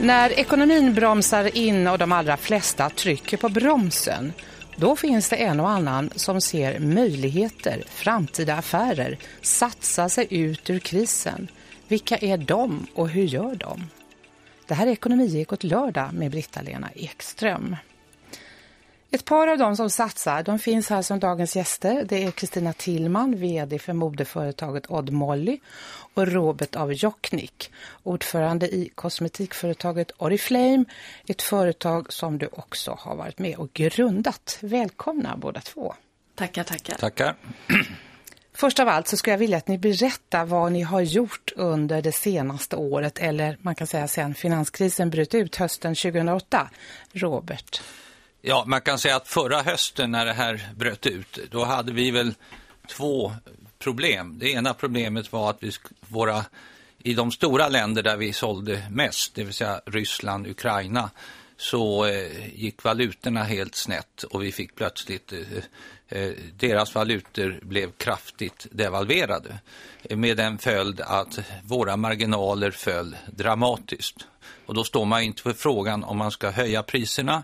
När ekonomin bromsar in och de allra flesta trycker på bromsen, då finns det en och annan som ser möjligheter, framtida affärer, satsa sig ut ur krisen. Vilka är de och hur gör de? Det här är Ekonomiekot lördag med Britta-Lena Ekström. Ett par av dem som satsar, de finns här som dagens gäster. Det är Kristina Tillman, vd för modeföretaget Odd Molly och Robert av Jocknick, ordförande i kosmetikföretaget Oriflame, ett företag som du också har varit med och grundat. Välkomna båda två. Tackar, tackar. Tackar. Först av allt så skulle jag vilja att ni berättar vad ni har gjort under det senaste året eller man kan säga sedan finanskrisen bröt ut hösten 2008. Robert. Ja, man kan säga att förra hösten när det här bröt ut, då hade vi väl två problem. Det ena problemet var att vi, våra, i de stora länder där vi sålde mest, det vill säga Ryssland, Ukraina, så eh, gick valutorna helt snett och vi fick plötsligt eh, eh deras valutor blev kraftigt devalverade eh, med den följd att våra marginaler föll dramatiskt. Och då står man inte för frågan om man ska höja priserna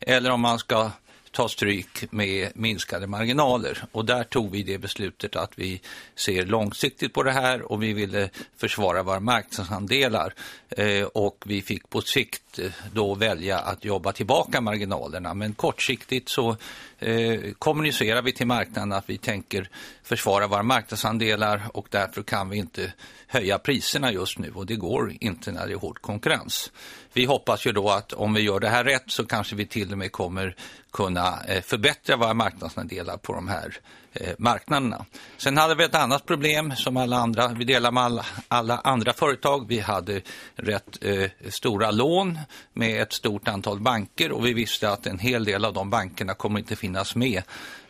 eller om man ska ta stryk med minskade marginaler. Och där tog vi det beslutet att vi ser långsiktigt på det här och vi ville försvara våra marknadsandelar. Eh, och vi fick på sikt eh, då välja att jobba tillbaka marginalerna. Men kortsiktigt så eh, kommunicerar vi till marknaden att vi tänker försvara våra marknadsandelar och därför kan vi inte höja priserna just nu och det går inte när det är hård konkurrens. Vi hoppas ju då att om vi gör det här rätt så kanske vi till och med kommer kunna eh, förbättra våra marknadsandelar på de här eh, marknaderna. Sen hade vi ett annat problem som alla andra, vi delar med alla, alla andra företag. Vi hade rätt eh, stora lån med ett stort antal banker och vi visste att en hel del av de bankerna kommer inte finnas med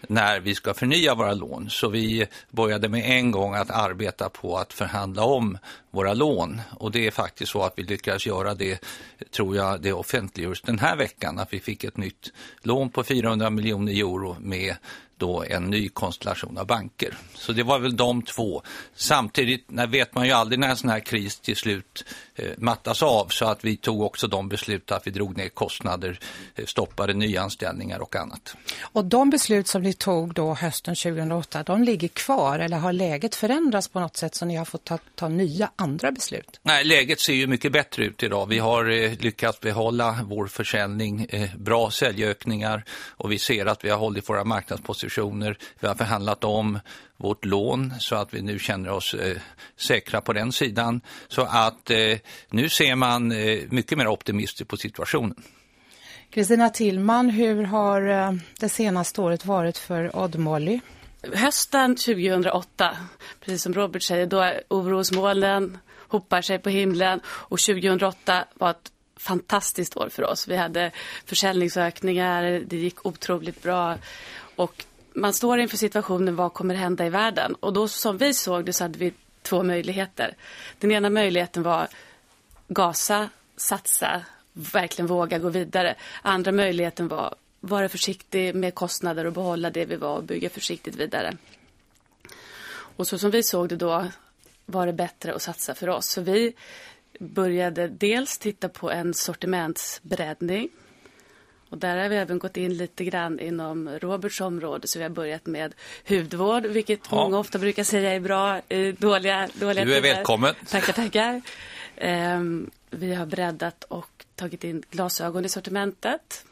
när vi ska förnya våra lån. Så vi började med en gång att arbeta på att förhandla om våra lån. Och det är faktiskt så att vi lyckades göra det, tror jag, det offentliggjordes den här veckan. Att vi fick ett nytt lån på 400 miljoner euro med då en ny konstellation av banker. Så det var väl de två. Samtidigt när vet man ju aldrig när en sån här kris till slut eh, mattas av så att vi tog också de beslut att vi drog ner kostnader, eh, stoppade nyanställningar och annat. Och de beslut som ni tog då hösten 2008, de ligger kvar eller har läget förändrats på något sätt så ni har fått ta, ta nya andra beslut? Nej, läget ser ju mycket bättre ut idag. Vi har eh, lyckats behålla vår försäljning, eh, bra säljökningar och vi ser att vi har hållit våra marknadspositioner. Vi har förhandlat om vårt lån så att vi nu känner oss eh, säkra på den sidan. Så att eh, nu ser man eh, mycket mer optimistiskt på situationen. Kristina Tillman, hur har eh, det senaste året varit för Odd Molly? Hösten 2008, precis som Robert säger, då orosmolnen hopar sig på himlen och 2008 var ett fantastiskt år för oss. Vi hade försäljningsökningar, det gick otroligt bra och man står inför situationen vad kommer hända i världen och då som vi såg det så hade vi två möjligheter. Den ena möjligheten var gasa, satsa, verkligen våga gå vidare. Andra möjligheten var vara försiktig med kostnader och behålla det vi var och bygga försiktigt vidare. Och så som vi såg det då var det bättre att satsa för oss. Så vi började dels titta på en sortimentsbreddning. Och där har vi även gått in lite grann inom Roberts område. Så vi har börjat med hudvård, vilket ja. många ofta brukar säga är bra i dåliga, dåliga Du är tider. välkommen. Tackar, tackar. Um, vi har breddat och tagit in glasögon i sortimentet.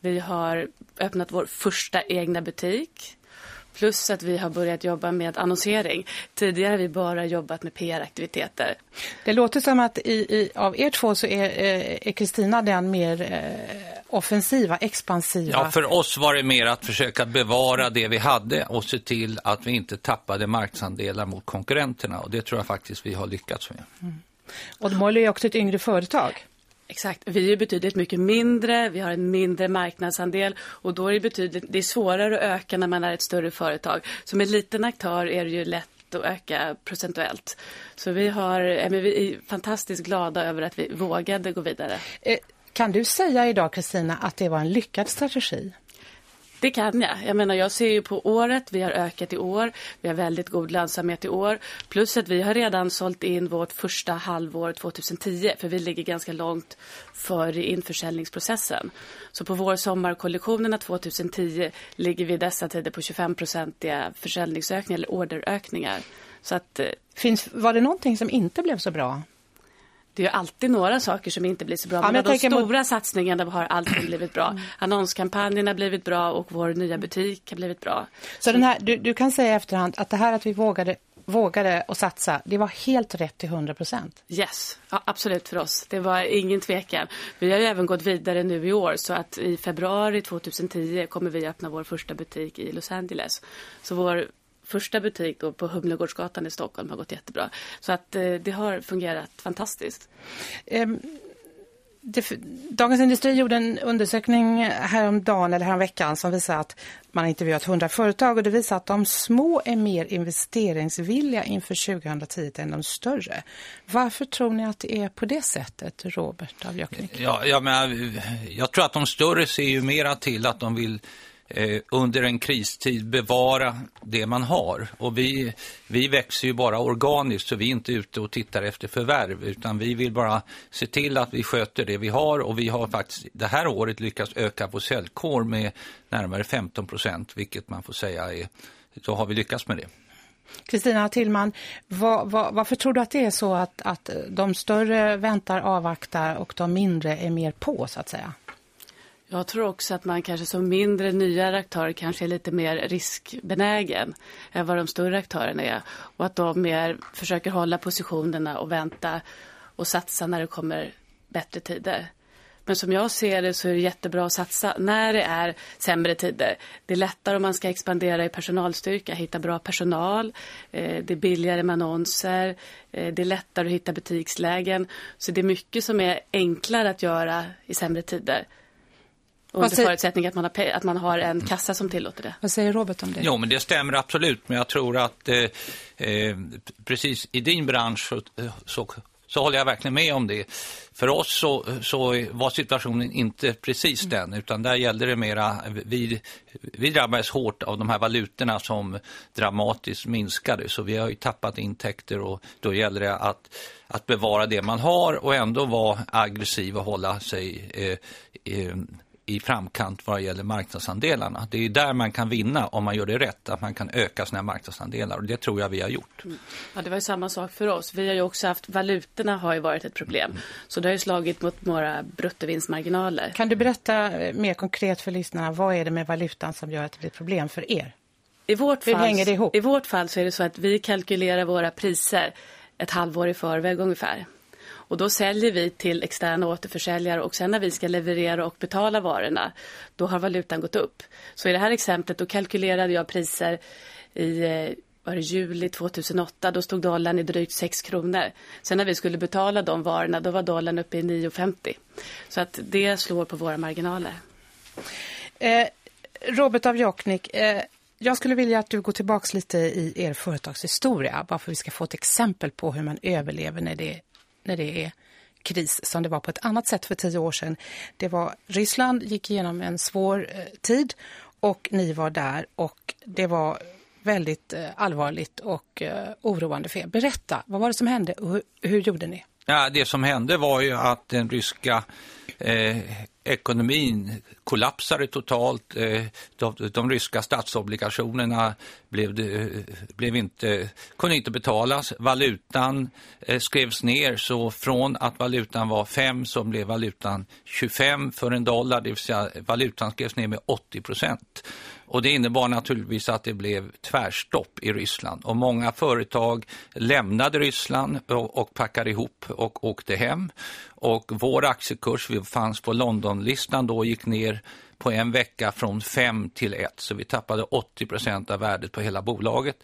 Vi har öppnat vår första egna butik. Plus att vi har börjat jobba med annonsering. Tidigare har vi bara jobbat med PR-aktiviteter. Det låter som att i, i, av er två så är Kristina den mer eh, offensiva, expansiva. Ja, för oss var det mer att försöka bevara det vi hade och se till att vi inte tappade marknadsandelar mot konkurrenterna. Och det tror jag faktiskt vi har lyckats med. Mm. Och de är också ett yngre företag. Exakt. Vi är betydligt mycket mindre, vi har en mindre marknadsandel och då är det betydligt, det är svårare att öka när man är ett större företag. Som en liten aktör är det ju lätt att öka procentuellt. Så vi, har, vi är fantastiskt glada över att vi vågade gå vidare. Eh, kan du säga idag Kristina att det var en lyckad strategi? Det kan jag. Jag menar, jag ser ju på året. Vi har ökat i år. Vi har väldigt god lönsamhet i år. Plus att vi har redan sålt in vårt första halvår 2010. För vi ligger ganska långt före införsäljningsprocessen. Så på vår sommarkollektionerna 2010 ligger vi i dessa tider på 25-procentiga försäljningsökningar eller orderökningar. Så att, eh, Finns, var det någonting som inte blev så bra? Det är ju alltid några saker som inte blir så bra. Ja, men men de stora mot- satsningarna har alltid blivit bra. Annonskampanjen har blivit bra och vår nya butik har blivit bra. Så den här, du, du kan säga i efterhand att det här att vi vågade, vågade och satsa, det var helt rätt till 100 procent. Yes, ja, absolut för oss. Det var ingen tvekan. Vi har ju även gått vidare nu i år så att i februari 2010 kommer vi öppna vår första butik i Los Angeles. Så vår första butik då på Humlegårdsgatan i Stockholm har gått jättebra. Så att eh, det har fungerat fantastiskt. Ehm, det, Dagens Industri gjorde en undersökning häromdagen eller häromveckan som visar att man har intervjuat 100 företag och det visar att de små är mer investeringsvilliga inför 2010 än de större. Varför tror ni att det är på det sättet, Robert av Jöknik? Ja, jag, menar, jag tror att de större ser ju mera till att de vill eh, under en kristid bevara det man har. Och vi, vi växer ju bara organiskt så vi är inte ute och tittar efter förvärv utan vi vill bara se till att vi sköter det vi har och vi har faktiskt det här året lyckats öka vår säljkår med närmare 15 procent vilket man får säga är, så har vi lyckats med det. Kristina Tillman, var, var, varför tror du att det är så att, att de större väntar, avvaktar och de mindre är mer på så att säga? Jag tror också att man kanske som mindre nya aktörer kanske är lite mer riskbenägen än vad de större aktörerna är. Och att de mer försöker hålla positionerna och vänta och satsa när det kommer bättre tider. Men som jag ser det så är det jättebra att satsa när det är sämre tider. Det är lättare om man ska expandera i personalstyrka, hitta bra personal. Eh, det är billigare med annonser. Eh, det är lättare att hitta butikslägen. Så det är mycket som är enklare att göra i sämre tider. Under säger- förutsättning att man, har, att man har en kassa som tillåter det. Vad säger Robert om det? Jo, men det stämmer absolut. Men jag tror att eh, eh, precis i din bransch så, så, så håller jag verkligen med om det. För oss så, så var situationen inte precis den, utan där gällde det mera, vi, vi drabbades hårt av de här valutorna som dramatiskt minskade, så vi har ju tappat intäkter och då gäller det att, att bevara det man har och ändå vara aggressiv och hålla sig eh, eh, i framkant vad gäller marknadsandelarna. Det är där man kan vinna om man gör det rätt, att man kan öka sina marknadsandelar och det tror jag vi har gjort. Ja, det var ju samma sak för oss. Vi har ju också haft, valutorna har ju varit ett problem. Så det har ju slagit mot våra bruttovinstmarginaler. Kan du berätta eh, mer konkret för lyssnarna, vad är det med valutan som gör att det blir problem för er? I vårt, Hur fall, hänger det ihop? I vårt fall så är det så att vi kalkylerar våra priser ett halvår i förväg ungefär. Och då säljer vi till externa återförsäljare och sen när vi ska leverera och betala varorna, då har valutan gått upp. Så i det här exemplet då kalkylerade jag priser i eh, var det juli 2008, då stod dollarn i drygt 6 kronor. Sen när vi skulle betala de varorna, då var dollarn uppe i 9,50. Så att det slår på våra marginaler. Eh, Robert av Jokknik, eh, jag skulle vilja att du går tillbaka lite i er företagshistoria, bara för att vi ska få ett exempel på hur man överlever när det, när det är kris som det var på ett annat sätt för tio år sedan. Det var Ryssland gick igenom en svår eh, tid och ni var där och det var väldigt eh, allvarligt och eh, oroande för er. Berätta, vad var det som hände och hur, hur gjorde ni? Ja, det som hände var ju att den ryska eh, ekonomin kollapsade totalt. Eh, de, de ryska statsobligationerna blev, eh, blev inte, kunde inte betalas. Valutan eh, skrevs ner så från att valutan var 5 så blev valutan 25 för en dollar, det vill säga valutan skrevs ner med 80 procent. Och det innebar naturligtvis att det blev tvärstopp i Ryssland. Och många företag lämnade Ryssland och, och packade ihop och åkte hem. Och vår aktiekurs, vi fanns på Londonlistan då, gick ner på en vecka från 5 till 1. Så vi tappade 80 procent av värdet på hela bolaget.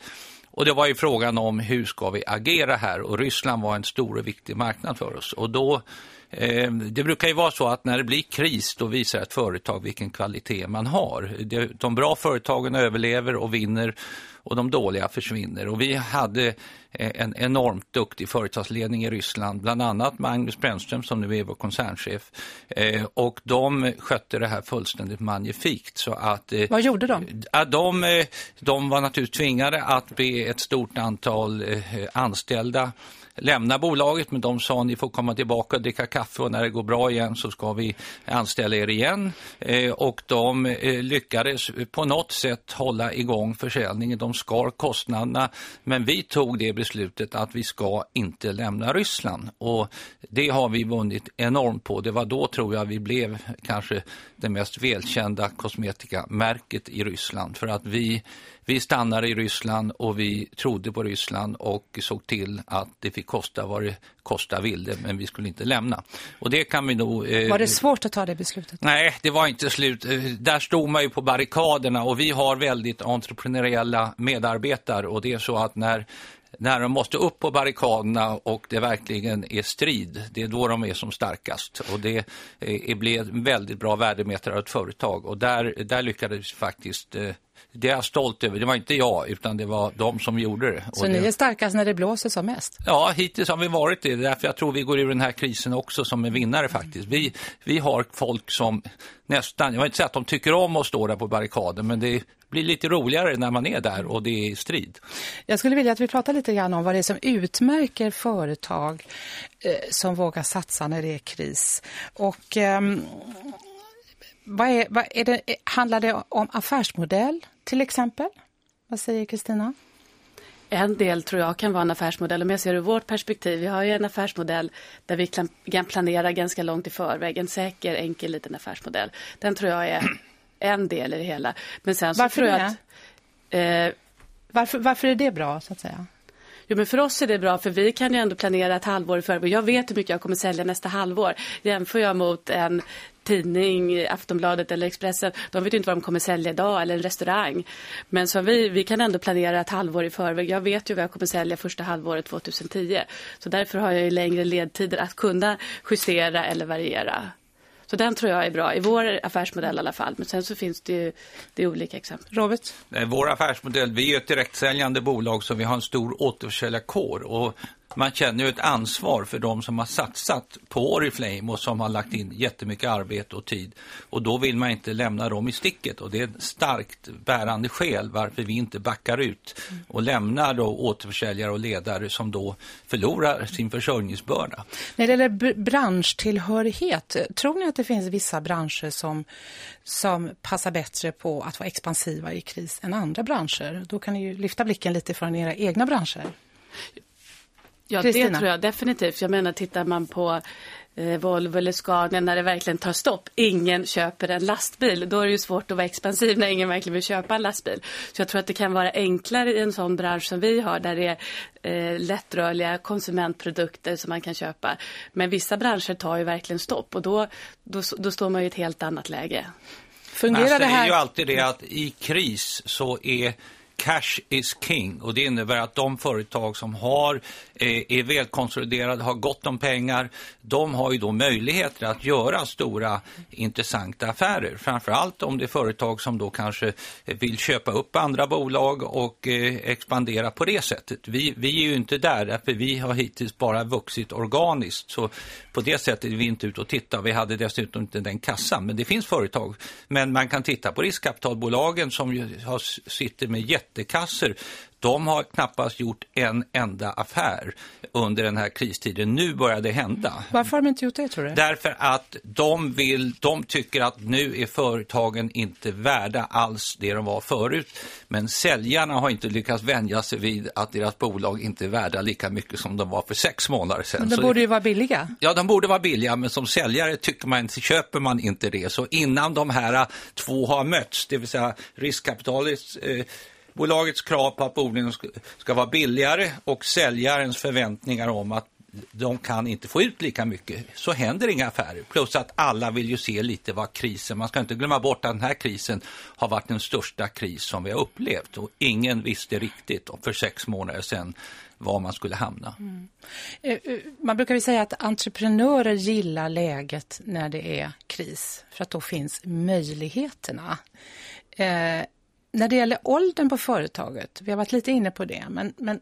Och det var ju frågan om hur ska vi agera här och Ryssland var en stor och viktig marknad för oss. Och då, eh, det brukar ju vara så att när det blir kris då visar ett företag vilken kvalitet man har. De bra företagen överlever och vinner och de dåliga försvinner. Och vi hade eh, en enormt duktig företagsledning i Ryssland, bland annat Magnus Brännström som nu är vår koncernchef. Eh, och de skötte det här fullständigt magnifikt. Så att, eh, Vad gjorde de? de? De var naturligtvis tvingade att be ett stort antal anställda lämna bolaget men de sa ni får komma tillbaka och dricka kaffe och när det går bra igen så ska vi anställa er igen. Eh, och de eh, lyckades på något sätt hålla igång försäljningen. De skar kostnaderna men vi tog det beslutet att vi ska inte lämna Ryssland och det har vi vunnit enormt på. Det var då tror jag vi blev kanske det mest välkända kosmetikamärket i Ryssland för att vi vi stannade i Ryssland och vi trodde på Ryssland och såg till att det fick kosta vad det kosta ville men vi skulle inte lämna. Och det kan vi nog... Eh, var det svårt att ta det beslutet? Nej, det var inte slut. Eh, där stod man ju på barrikaderna och vi har väldigt entreprenöriella medarbetare och det är så att när när de måste upp på barrikaderna och det verkligen är strid, det är då de är som starkast. Och det är, blir en väldigt bra värdemätare av ett företag. Och där, där lyckades faktiskt eh, det är jag stolt över. Det var inte jag utan det var de som gjorde det. Så ni är starkast när det blåser som mest? Ja, hittills har vi varit det. Därför jag tror vi går ur den här krisen också som en vinnare faktiskt. Vi, vi har folk som nästan, jag vill inte säga att de tycker om att stå där på barrikaden men det blir lite roligare när man är där och det är strid. Jag skulle vilja att vi pratar lite grann om vad det är som utmärker företag eh, som vågar satsa när det är kris. Och eh, vad är, vad är det, handlar det om affärsmodell till exempel? Vad säger Kristina? En del tror jag kan vara en affärsmodell. Om jag ser ur vårt perspektiv, vi har ju en affärsmodell där vi kan planera ganska långt i förväg. En säker, enkel liten affärsmodell. Den tror jag är en del i det hela. Men sen så varför tror jag att... Eh, varför, varför är det bra så att säga? Jo, men för oss är det bra för vi kan ju ändå planera ett halvår i förväg. Jag vet hur mycket jag kommer sälja nästa halvår. Jämför jag mot en tidning, Aftonbladet eller Expressen. De vet inte vad de kommer sälja idag eller en restaurang. Men så vi, vi kan ändå planera ett halvår i förväg. Jag vet ju vad jag kommer sälja första halvåret 2010. Så därför har jag ju längre ledtider att kunna justera eller variera. Så den tror jag är bra i vår affärsmodell i alla fall. Men sen så finns det ju det är olika exempel. Robert? Vår affärsmodell, vi är ett direktsäljande bolag så vi har en stor återförsäljarkår och man känner ju ett ansvar för de som har satsat på Oriflame och som har lagt in jättemycket arbete och tid. Och då vill man inte lämna dem i sticket och det är ett starkt bärande skäl varför vi inte backar ut och lämnar då återförsäljare och ledare som då förlorar sin försörjningsbörda. När det gäller branschtillhörighet, tror ni att det finns vissa branscher som, som passar bättre på att vara expansiva i kris än andra branscher? Då kan ni ju lyfta blicken lite från era egna branscher. Ja, Christina. det tror jag definitivt. Jag menar, tittar man på eh, Volvo eller Scania när det verkligen tar stopp. Ingen köper en lastbil. Då är det ju svårt att vara expansiv när ingen verkligen vill köpa en lastbil. Så jag tror att det kan vara enklare i en sån bransch som vi har där det är eh, lättrörliga konsumentprodukter som man kan köpa. Men vissa branscher tar ju verkligen stopp och då, då, då står man i ett helt annat läge. Fungerar alltså, det här? Det är ju alltid det att i kris så är cash is king och det innebär att de företag som har eh, är välkonsoliderade, har gott om pengar, de har ju då möjligheter att göra stora intressanta affärer. Framförallt om det är företag som då kanske vill köpa upp andra bolag och eh, expandera på det sättet. Vi, vi är ju inte där, för vi har hittills bara vuxit organiskt så på det sättet är vi inte ute och tittar. Vi hade dessutom inte den kassan, men det finns företag. Men man kan titta på riskkapitalbolagen som ju har, sitter med jätte jättekassor de har knappast gjort en enda affär under den här kristiden. Nu börjar det hända. Varför har de inte gjort det tror du? Därför att de, vill, de tycker att nu är företagen inte värda alls det de var förut. Men säljarna har inte lyckats vänja sig vid att deras bolag inte är värda lika mycket som de var för sex månader sedan. Men de borde ju vara billiga. Ja, de borde vara billiga men som säljare tycker man, köper man inte det. Så innan de här två har mötts, det vill säga riskkapitalet eh, bolagets krav på att odlingen ska vara billigare och säljarens förväntningar om att de kan inte få ut lika mycket så händer inga affärer. Plus att alla vill ju se lite vad krisen, man ska inte glömma bort att den här krisen har varit den största kris som vi har upplevt och ingen visste riktigt för sex månader sedan var man skulle hamna. Mm. Eh, eh, man brukar ju säga att entreprenörer gillar läget när det är kris för att då finns möjligheterna. Eh, när det gäller åldern på företaget, vi har varit lite inne på det, men, men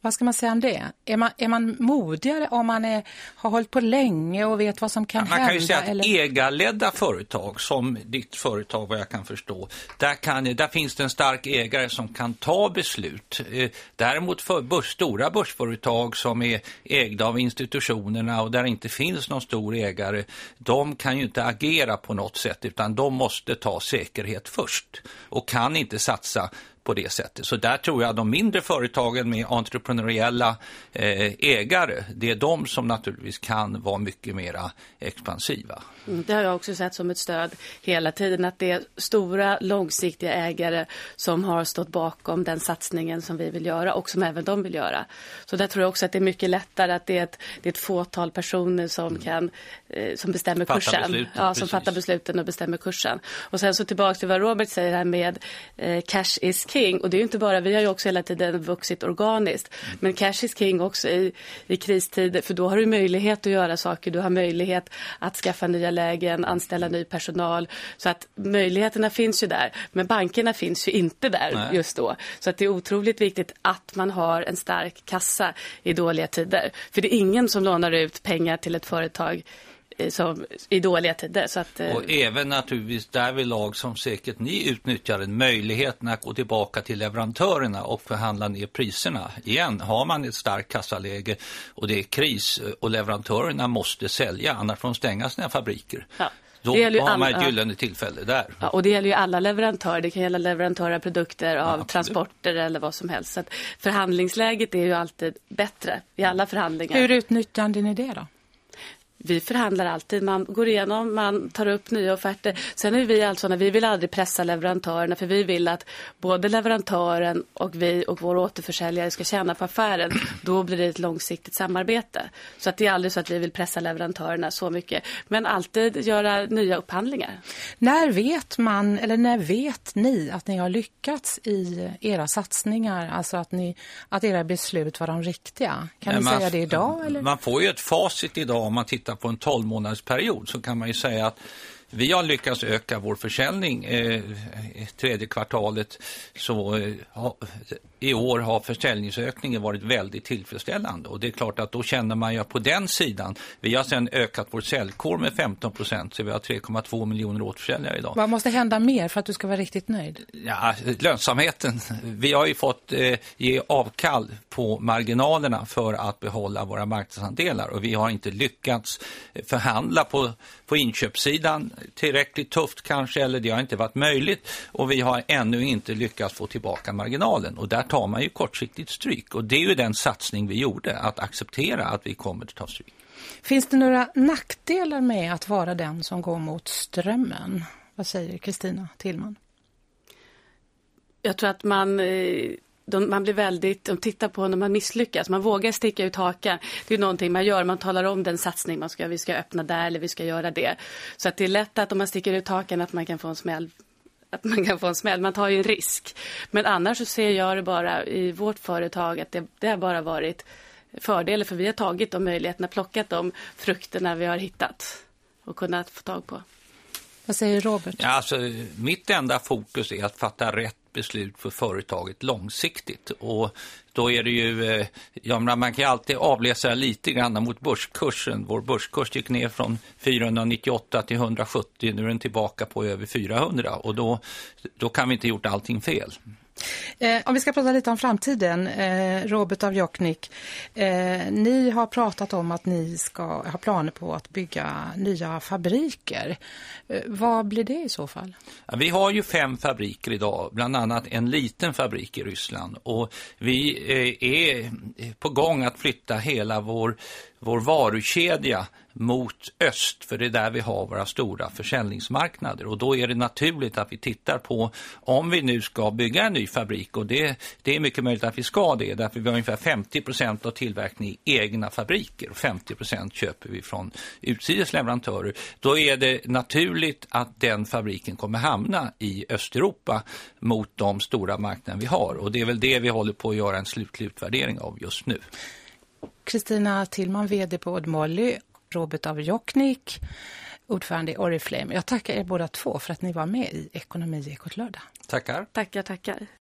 vad ska man säga om det? Är man, är man modigare om man är, har hållit på länge och vet vad som kan hända? Man kan ju säga att eller? ägarledda företag, som ditt företag vad jag kan förstå, där, kan, där finns det en stark ägare som kan ta beslut. Eh, däremot för börs, stora börsföretag som är ägda av institutionerna och där det inte finns någon stor ägare, de kan ju inte agera på något sätt utan de måste ta säkerhet först och kan inte satsa på det sättet. Så där tror jag de mindre företagen med entreprenöriella eh, ägare, det är de som naturligtvis kan vara mycket mera expansiva. Mm, det har jag också sett som ett stöd hela tiden att det är stora långsiktiga ägare som har stått bakom den satsningen som vi vill göra och som även de vill göra. Så där tror jag också att det är mycket lättare att det är ett, det är ett fåtal personer som mm. kan eh, som bestämmer Fatta kursen. Besluten, ja, som fattar besluten och bestämmer kursen. Och sen så tillbaka till vad Robert säger här med eh, cash is king och det är ju inte bara, vi har ju också hela tiden vuxit organiskt. Men cash is king också i, i kristider för då har du möjlighet att göra saker, du har möjlighet att skaffa nya lägen, anställa ny personal. Så att möjligheterna finns ju där. Men bankerna finns ju inte där Nej. just då. Så att det är otroligt viktigt att man har en stark kassa i dåliga tider. För det är ingen som lånar ut pengar till ett företag som, i dåliga tider. Så att, eh, och även naturligtvis därvidlag som säkert ni utnyttjar en möjligheten att gå tillbaka till leverantörerna och förhandla ner priserna. Igen, har man ett starkt kassaläge och det är kris och leverantörerna måste sälja, annars får de stänga sina fabriker. Ja. Då har man ett gyllene tillfälle där. Ja, och det gäller ju alla leverantörer. Det kan gälla leverantörer av produkter, av ja, transporter eller vad som helst. Så förhandlingsläget är ju alltid bättre i alla förhandlingar. Hur utnyttjar ni det då? Vi förhandlar alltid. Man går igenom, man tar upp nya offerter. Sen är vi alltså, när vi vill aldrig pressa leverantörerna för vi vill att både leverantören och vi och vår återförsäljare ska tjäna på affären. Då blir det ett långsiktigt samarbete. Så att det är aldrig så att vi vill pressa leverantörerna så mycket. Men alltid göra nya upphandlingar. När vet man, eller när vet ni att ni har lyckats i era satsningar? Alltså att, ni, att era beslut var de riktiga? Kan Nej, ni man, säga det idag? Eller? Man får ju ett facit idag om man tittar tittar på en 12 månaders period så kan man ju säga att vi har lyckats öka vår försäljning eh, tredje kvartalet så eh, i år har försäljningsökningen varit väldigt tillfredsställande och det är klart att då känner man ju på den sidan. Vi har sedan ökat vår säljkår med 15 procent så vi har 3,2 miljoner återförsäljare idag. Vad måste hända mer för att du ska vara riktigt nöjd? Ja, lönsamheten. Vi har ju fått eh, ge avkall på marginalerna för att behålla våra marknadsandelar och vi har inte lyckats förhandla på, på inköpssidan tillräckligt tufft kanske eller det har inte varit möjligt och vi har ännu inte lyckats få tillbaka marginalen och där tar man ju kortsiktigt stryk. Och det är ju den satsning vi gjorde, att acceptera att vi kommer att ta stryk. Finns det några nackdelar med att vara den som går mot strömmen? Vad säger Kristina Tillman? Jag tror att man eh, de, man blir väldigt, de tittar på när man misslyckas, man vågar sticka ut hakan. Det är någonting man gör, man talar om den satsning man ska, vi ska öppna där eller vi ska göra det. Så att det är lätt att om man sticker ut hakan att man kan få en smäll att man kan få en smäll. Man tar ju en risk. Men annars så ser jag det bara i vårt företag att det, det har bara varit fördelar för vi har tagit de möjligheterna, plockat de frukterna vi har hittat och kunnat få tag på. Vad säger Robert? Ja, alltså, mitt enda fokus är att fatta rätt beslut för företaget långsiktigt. Och då är det ju, eh, ja, man kan alltid avläsa lite grann mot börskursen. Vår börskurs gick ner från 498 till 170, nu är den tillbaka på över 400 och då, då kan vi inte gjort allting fel. Eh, om vi ska prata lite om framtiden, eh, Robert av Joknik. Eh, ni har pratat om att ni ska ha planer på att bygga nya fabriker. Eh, vad blir det i så fall? Vi har ju fem fabriker idag, bland annat en liten fabrik i Ryssland. Och vi eh, är på gång att flytta hela vår, vår varukedja mot öst för det är där vi har våra stora försäljningsmarknader. Och då är det naturligt att vi tittar på om vi nu ska bygga en ny fabrik. Och det, det är mycket möjligt att vi ska det därför vi har ungefär 50 procent av tillverkningen i egna fabriker. Och 50 procent köper vi från utsidesleverantörer. Då är det naturligt att den fabriken kommer hamna i Östeuropa mot de stora marknader vi har. Och det är väl det vi håller på att göra en slutlig utvärdering av just nu. Kristina Tillman, vd på Odd Molly Robert av Jocknick. ordförande i Oriflame. Jag tackar er båda två för att ni var med i Ekonomi Ekot lördag. Tackar. Tackar, tackar.